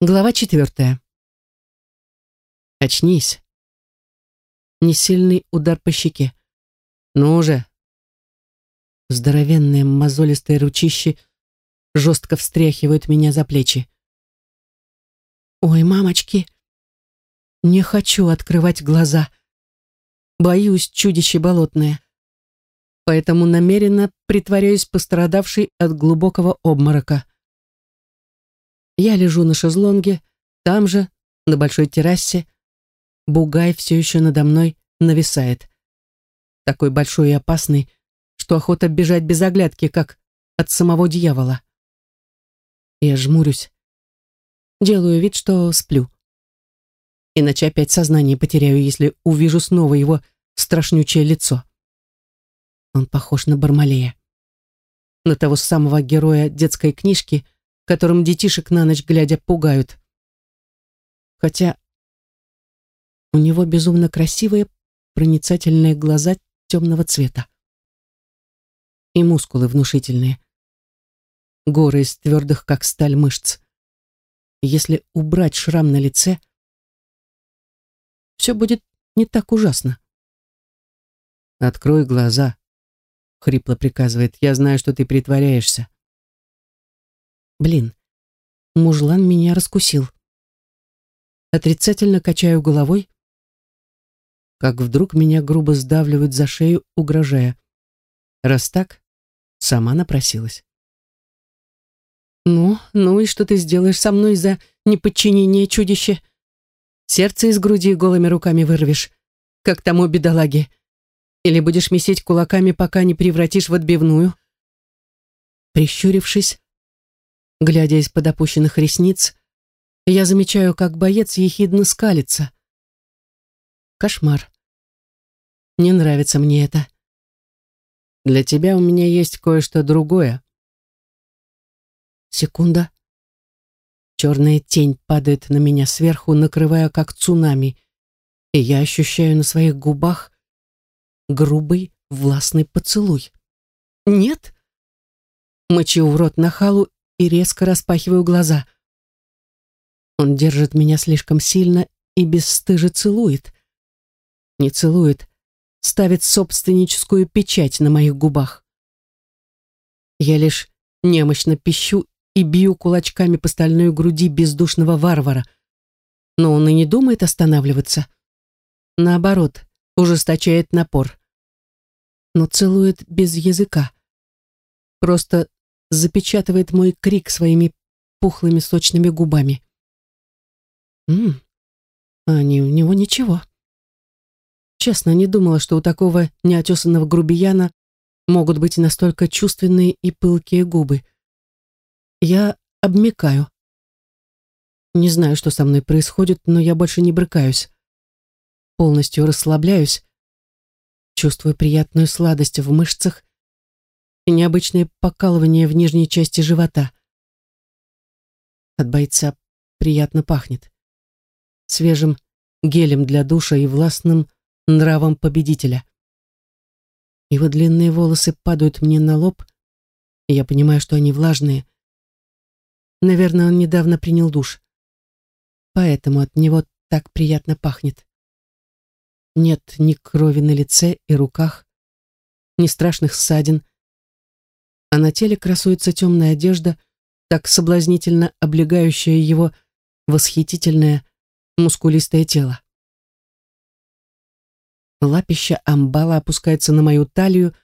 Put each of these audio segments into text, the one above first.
Глава четвертая. Очнись. Несильный удар по щеке. Ну уже. Здоровенные мозолистые ручищи жестко встряхивают меня за плечи. Ой, мамочки, не хочу открывать глаза. Боюсь чудище болотное. Поэтому намеренно притворяюсь пострадавшей от глубокого обморока. Я лежу на шезлонге, там же, на большой террасе. Бугай все еще надо мной нависает. Такой большой и опасный, что охота бежать без оглядки, как от самого дьявола. Я жмурюсь. Делаю вид, что сплю. Иначе опять сознание потеряю, если увижу снова его страшнючее лицо. Он похож на Бармалея. На того самого героя детской книжки — которым детишек на ночь глядя пугают. Хотя у него безумно красивые, проницательные глаза темного цвета. И мускулы внушительные. Горы из твердых, как сталь, мышц. Если убрать шрам на лице, все будет не так ужасно. «Открой глаза», — хрипло приказывает. «Я знаю, что ты притворяешься». Блин, мужлан меня раскусил. Отрицательно качаю головой, как вдруг меня грубо сдавливают за шею, угрожая. Раз так, сама напросилась. «Ну, ну и что ты сделаешь со мной за неподчинение чудище? Сердце из груди голыми руками вырвешь, как тому бедолаге. Или будешь месить кулаками, пока не превратишь в отбивную?» Прищурившись, Глядя из-под опущенных ресниц, я замечаю, как боец ехидно скалится. Кошмар. Не нравится мне это. Для тебя у меня есть кое-что другое. Секунда. Черная тень падает на меня сверху, накрывая как цунами, и я ощущаю на своих губах грубый властный поцелуй. Нет? Мочу в рот нахалу и резко распахиваю глаза. Он держит меня слишком сильно и бесстыже целует. Не целует, ставит собственническую печать на моих губах. Я лишь немощно пищу и бью кулачками по стальной груди бездушного варвара. Но он и не думает останавливаться. Наоборот, ужесточает напор. Но целует без языка. Просто запечатывает мой крик своими пухлыми сочными губами. Ммм, а не у него ничего. Честно, не думала, что у такого неотесанного грубияна могут быть настолько чувственные и пылкие губы. Я обмекаю. Не знаю, что со мной происходит, но я больше не брыкаюсь. Полностью расслабляюсь, чувствую приятную сладость в мышцах и необычное покалывание в нижней части живота. От бойца приятно пахнет. Свежим гелем для душа и властным нравом победителя. Его длинные волосы падают мне на лоб, и я понимаю, что они влажные. Наверное, он недавно принял душ. Поэтому от него так приятно пахнет. Нет ни крови на лице и руках, ни страшных ссадин, а на теле красуется темная одежда, так соблазнительно облегающая его восхитительное мускулистое тело. Лапища амбала опускается на мою талию,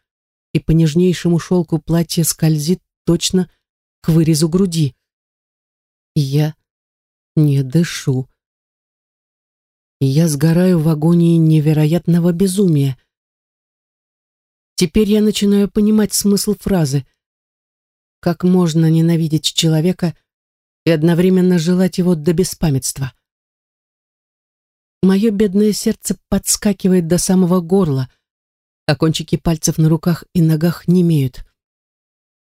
и по нежнейшему шелку платье скользит точно к вырезу груди. Я не дышу. Я сгораю в агонии невероятного безумия. Теперь я начинаю понимать смысл фразы как можно ненавидеть человека и одновременно желать его до беспамятства. Мое бедное сердце подскакивает до самого горла, а кончики пальцев на руках и ногах не имеют.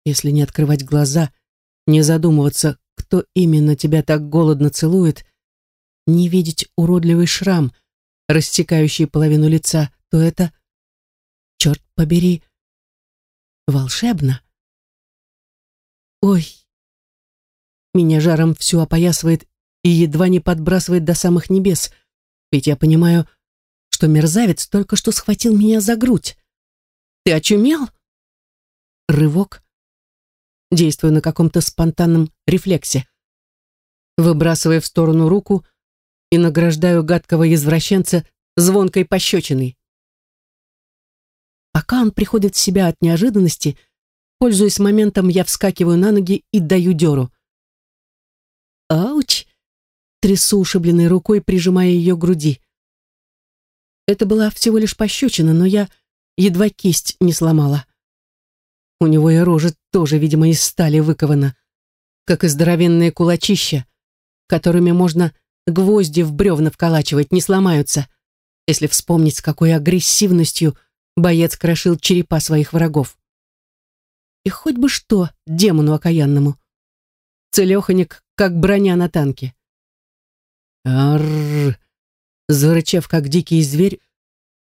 Если не открывать глаза, не задумываться, кто именно тебя так голодно целует, не видеть уродливый шрам, рассекающий половину лица, то это, черт побери, волшебно. Ой. Меня жаром все опоясывает и едва не подбрасывает до самых небес, ведь я понимаю, что мерзавец только что схватил меня за грудь. «Ты очумел?» Рывок. Действую на каком-то спонтанном рефлексе. Выбрасывая в сторону руку и награждаю гадкого извращенца звонкой пощечиной. Пока он приходит в себя от неожиданности, пользуясь моментом, я вскакиваю на ноги и даю дёру. «Ауч!» Трясу ушибленной рукой, прижимая ее к груди. Это была всего лишь пощечина, но я едва кисть не сломала. У него и рожа тоже, видимо, из стали выкована, как и здоровенные кулачища, которыми можно гвозди в бревна вколачивать, не сломаются, если вспомнить, с какой агрессивностью боец крошил черепа своих врагов. И хоть бы что демону окаянному. Целеханик, как броня на танке. Арррр! Зарычав, как дикий зверь,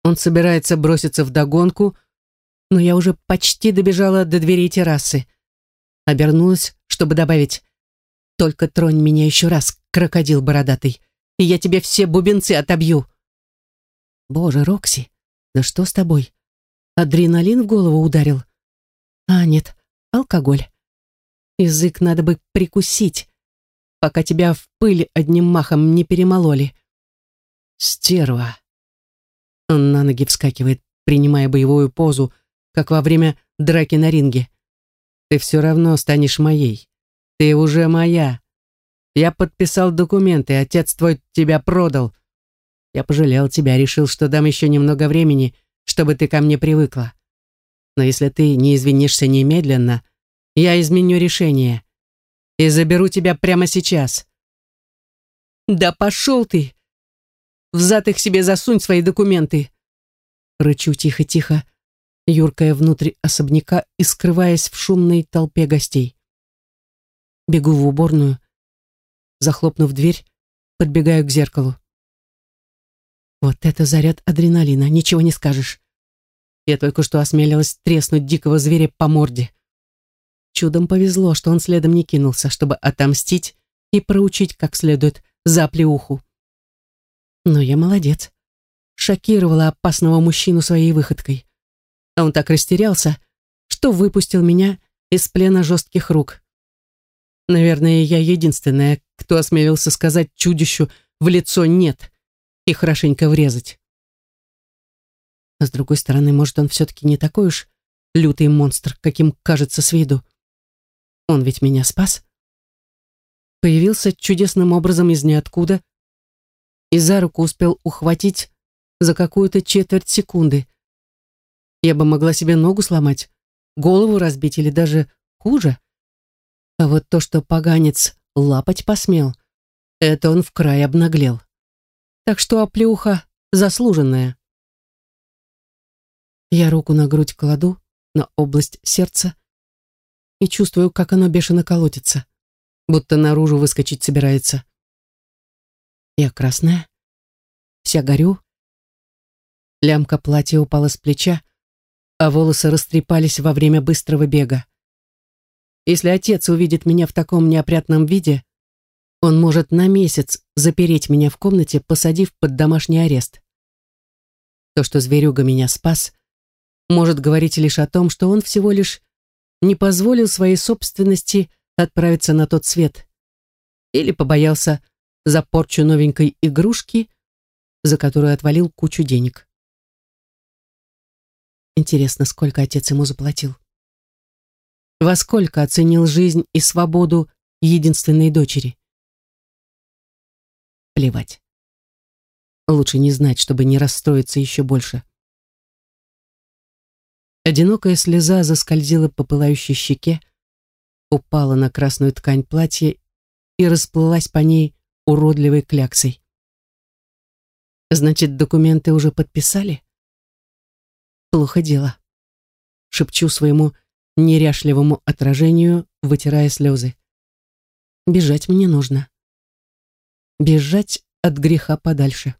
он собирается броситься в догонку, но я уже почти добежала до двери террасы. Обернулась, чтобы добавить «Только тронь меня еще раз, крокодил бородатый, и я тебе все бубенцы отобью». «Боже, Рокси, да что с тобой? Адреналин в голову ударил?» «А, нет, алкоголь. Язык надо бы прикусить, пока тебя в пыль одним махом не перемололи». «Стерва!» Он на ноги вскакивает, принимая боевую позу, как во время драки на ринге. «Ты все равно станешь моей. Ты уже моя. Я подписал документы, отец твой тебя продал. Я пожалел тебя, решил, что дам еще немного времени, чтобы ты ко мне привыкла. Но если ты не извинишься немедленно, я изменю решение и заберу тебя прямо сейчас». «Да пошел ты!» Взад их себе засунь свои документы. Рычу тихо-тихо, юркая внутрь особняка и скрываясь в шумной толпе гостей. Бегу в уборную, захлопнув дверь, подбегаю к зеркалу. Вот это заряд адреналина, ничего не скажешь. Я только что осмелилась треснуть дикого зверя по морде. Чудом повезло, что он следом не кинулся, чтобы отомстить и проучить как следует за плеуху. Но я молодец. Шокировала опасного мужчину своей выходкой. А он так растерялся, что выпустил меня из плена жестких рук. Наверное, я единственная, кто осмелился сказать чудищу в лицо «нет» и хорошенько врезать. А с другой стороны, может, он все-таки не такой уж лютый монстр, каким кажется с виду. Он ведь меня спас. Появился чудесным образом из ниоткуда, и за руку успел ухватить за какую-то четверть секунды. Я бы могла себе ногу сломать, голову разбить или даже хуже. А вот то, что поганец лапать посмел, это он в край обнаглел. Так что оплеуха заслуженная. Я руку на грудь кладу, на область сердца, и чувствую, как оно бешено колотится, будто наружу выскочить собирается. Я красная, вся горю. Лямка платья упала с плеча, а волосы растрепались во время быстрого бега. Если отец увидит меня в таком неопрятном виде, он может на месяц запереть меня в комнате, посадив под домашний арест. То, что зверюга меня спас, может говорить лишь о том, что он всего лишь не позволил своей собственности отправиться на тот свет или побоялся за порчу новенькой игрушки, за которую отвалил кучу денег. Интересно, сколько отец ему заплатил? Во сколько оценил жизнь и свободу единственной дочери? Плевать. Лучше не знать, чтобы не расстроиться еще больше. Одинокая слеза заскользила по пылающей щеке, упала на красную ткань платья и расплылась по ней уродливой кляксой. Значит, документы уже подписали? Плохо дело. Шепчу своему неряшливому отражению, вытирая слезы. Бежать мне нужно. Бежать от греха подальше.